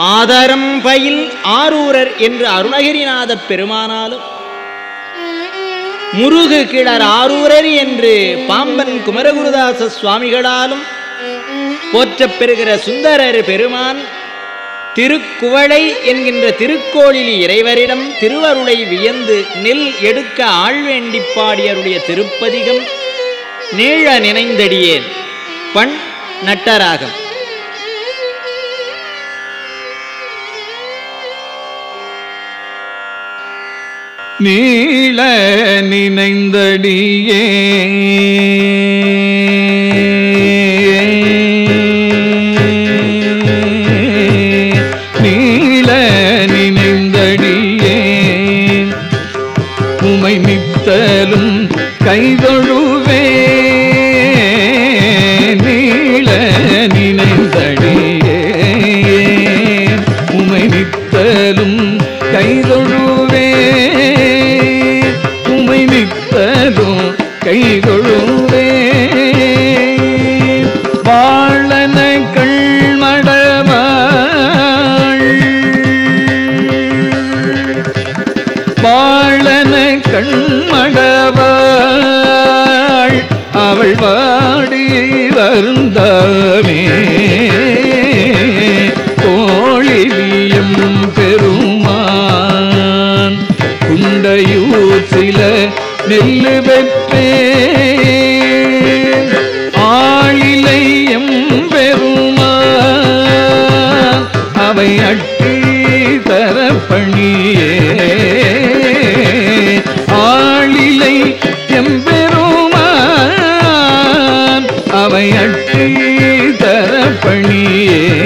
ஆதரம் பயில் ஆரூரர் என்று அருணகிரிநாதப் பெருமானாலும் முருகு கிளர் ஆரூரர் என்று பாம்பன் குமரகுருதாச சுவாமிகளாலும் போற்றப் பெறுகிற சுந்தரர் பெருமான் திருக்குவளை என்கின்ற திருக்கோளில் இறைவரிடம் திருவருளை வியந்து நெல் எடுக்க ஆழ்வேண்டி பாடியருடைய திருப்பதிகம் நீழ நினைந்தடியேன். பண் நட்டராகம். நீள நினைந்தடியே. நீள நினைந்தடியே. உமை நித்தலும் கைதொழுவே. நீள நினைந்தடியே. உமை நித்தலும் கைதொழுவே. மடவாள் அவள் வாடி வருந்தாமே. கோழிலியம் பெருமான் குண்டையூர் சில நெல்லு பெற்றே ஆளிலையும் பெருமான் அவை அட்டி தரப்பணியே. தர பணியே.